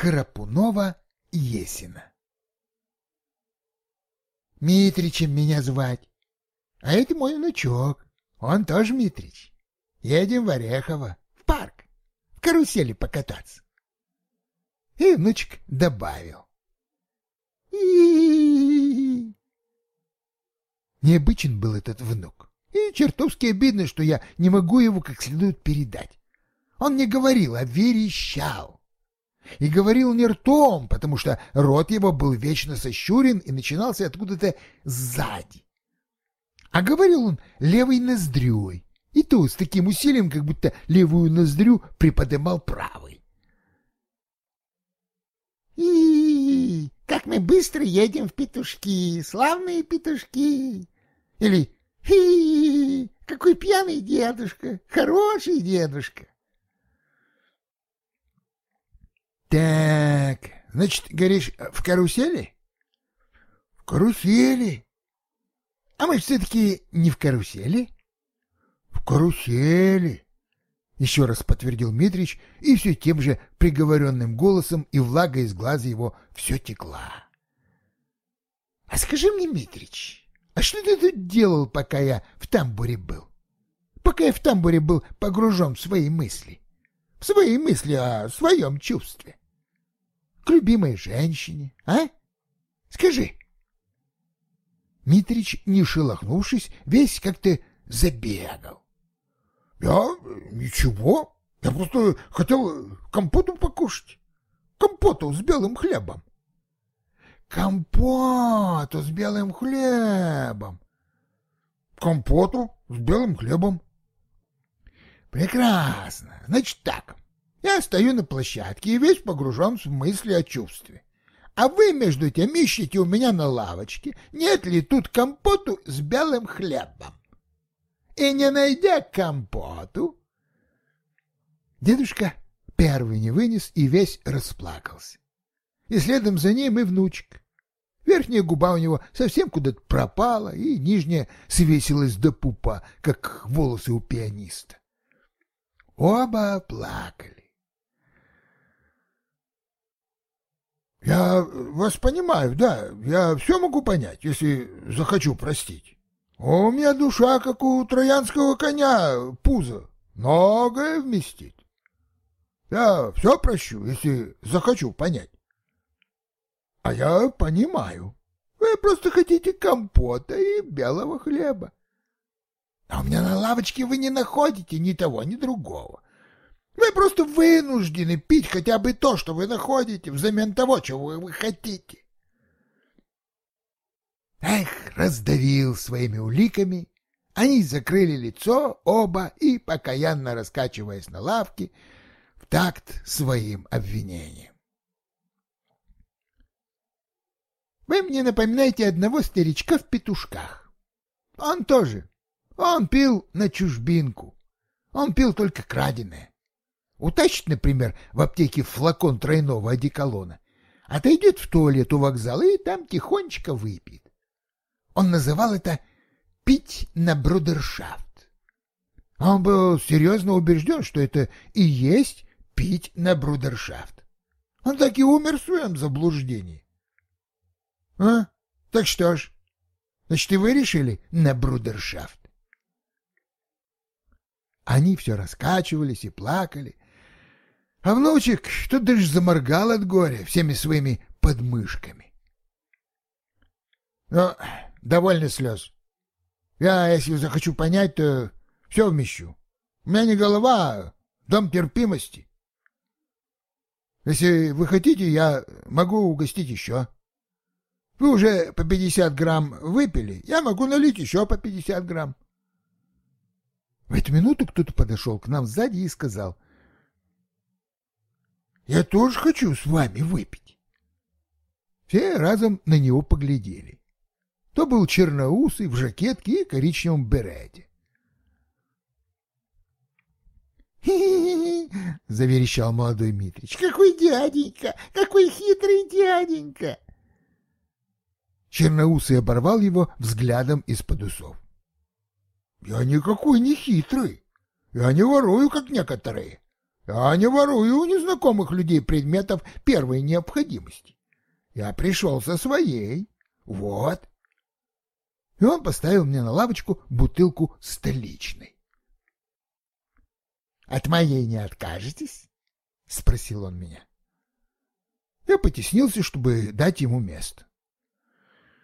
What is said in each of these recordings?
Храпунова-Есина. Митричем меня звать. А это мой внучок. Он тоже Митрич. Едем в Орехово, в парк, в карусели покататься. И внучек добавил. И Необычен был этот внук. И чертовски обидно, что я не могу его как следует передать. Он не говорил, а верещал. И говорил не ртом, потому что рот его был вечно сощурен и начинался откуда-то сзади. А говорил он левой ноздрёй, и то с таким усилием, как будто левую ноздрю приподымал правой. И как мы быстро едем в петушки, славные петушки. Или хи, какой пьяный дедушка, хороший дедушка. Так, значит, говоришь, в карусели? В карусели. А мы все-таки не в карусели? В карусели. Еще раз подтвердил Митрич, и все тем же приговоренным голосом, и влага из глаза его все текла. — А скажи мне, Митрич, а что ты тут делал, пока я в тамбуре был? Пока я в тамбуре был погружен в свои мысли. В свои мысли о своем чувстве любимой женщине, а? Скажи. Митрич, не шелохнувшись, весь как-то забегал. — Я ничего, я просто хотел компоту покушать. Компоту с белым хлебом. — Компоту с белым хлебом. — Компоту с белым хлебом. — Прекрасно. Значит так. Я стою на площадке и весь погружен в мысли о чувстве. А вы, между тем, ищете у меня на лавочке, нет ли тут компоту с белым хлебом. И не найдя компоту... Дедушка первый не вынес и весь расплакался. И следом за ним и внучек. Верхняя губа у него совсем куда-то пропала, и нижняя свесилась до пупа, как волосы у пианиста. Оба плакали. Я вас понимаю, да, я все могу понять, если захочу простить. У меня душа, как у троянского коня, пузо, многое вместит. Я все прощу, если захочу понять. А я понимаю. Вы просто хотите компота и белого хлеба. А у меня на лавочке вы не находите ни того, ни другого. Вы просто вынуждены пить хотя бы то, что вы находите, взамен того, чего вы хотите. Эх, раздавил своими уликами. Они закрыли лицо оба и, покаянно раскачиваясь на лавке, в такт своим обвинением. Вы мне напоминаете одного старичка в петушках. Он тоже. Он пил на чужбинку. Он пил только краденое. Утащит, например, в аптеке флакон тройного одеколона, отойдет в туалет у вокзала и там тихонечко выпьет. Он называл это «пить на брудершафт». Он был серьезно убежден, что это и есть пить на брудершафт. Он так и умер в своем заблуждении. А? Так что ж, значит, и вы решили на брудершафт? Они все раскачивались и плакали, а внучек что даже заморгал от горя всеми своими подмышками. Но ну, довольно слез. Я, если захочу понять, то все вмещу. У меня не голова, а дом терпимости. Если вы хотите, я могу угостить еще. Вы уже по пятьдесят грамм выпили, я могу налить еще по пятьдесят грамм. В эту минуту кто-то подошел к нам сзади и сказал — я тоже хочу с вами выпить. Все разом на него поглядели. То был черноусый в жакетке и коричневом берете. — заверещал молодой Митрич. — Какой дяденька! Какой хитрый дяденька! Черноусый оборвал его взглядом из-под усов. — Я никакой не хитрый. Я не ворую, как некоторые. Я не ворую у незнакомых людей предметов первой необходимости. Я пришел со своей. Вот. И он поставил мне на лавочку бутылку столичной. — От моей не откажетесь? — спросил он меня. Я потеснился, чтобы дать ему место.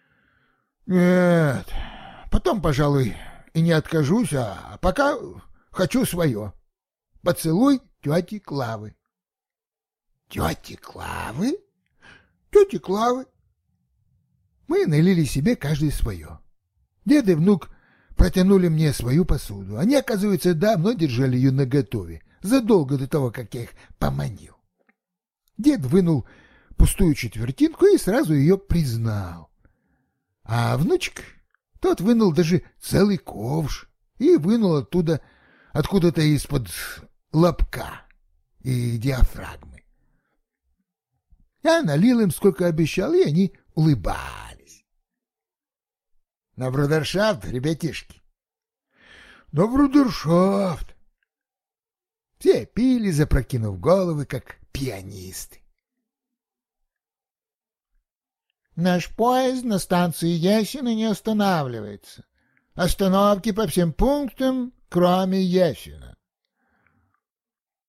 — Нет, потом, пожалуй, и не откажусь, а пока хочу свое. Поцелуй тети Клавы. — Тети Клавы? — Тети Клавы. Мы налили себе каждый свое. Дед и внук протянули мне свою посуду. Они, оказывается, давно держали ее наготове, задолго до того, как я их поманил. Дед вынул пустую четвертинку и сразу ее признал. А внучек, тот вынул даже целый ковш и вынул оттуда, откуда-то из-под лобка и диафрагмы. Я налил им, сколько обещал, и они улыбались. На брудершафт, ребятишки. На брудершафт. Все пили, запрокинув головы, как пианисты. Наш поезд на станции Ясина не останавливается. Остановки по всем пунктам, кроме Ясина.